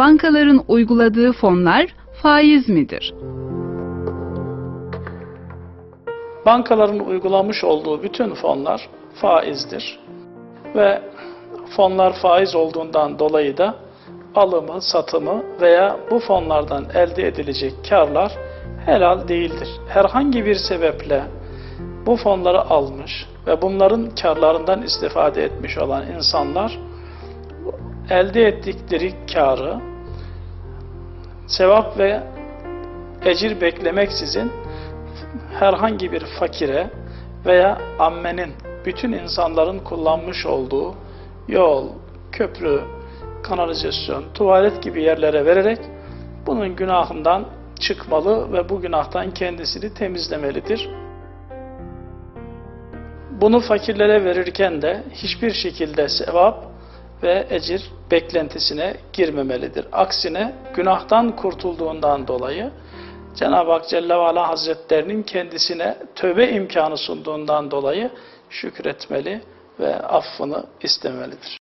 bankaların uyguladığı fonlar faiz midir? Bankaların uygulamış olduğu bütün fonlar faizdir. Ve fonlar faiz olduğundan dolayı da alımı, satımı veya bu fonlardan elde edilecek karlar helal değildir. Herhangi bir sebeple bu fonları almış ve bunların karlarından istifade etmiş olan insanlar elde ettikleri karı sevap ve ecir beklemeksizin herhangi bir fakire veya ammenin bütün insanların kullanmış olduğu yol, köprü, kanalizasyon, tuvalet gibi yerlere vererek bunun günahından çıkmalı ve bu günahtan kendisini temizlemelidir. Bunu fakirlere verirken de hiçbir şekilde sevap ve ecir beklentisine girmemelidir. Aksine günahtan kurtulduğundan dolayı Cenab-ı Hak Celle ve Ala Hazretlerinin kendisine tövbe imkanı sunduğundan dolayı şükretmeli ve affını istemelidir.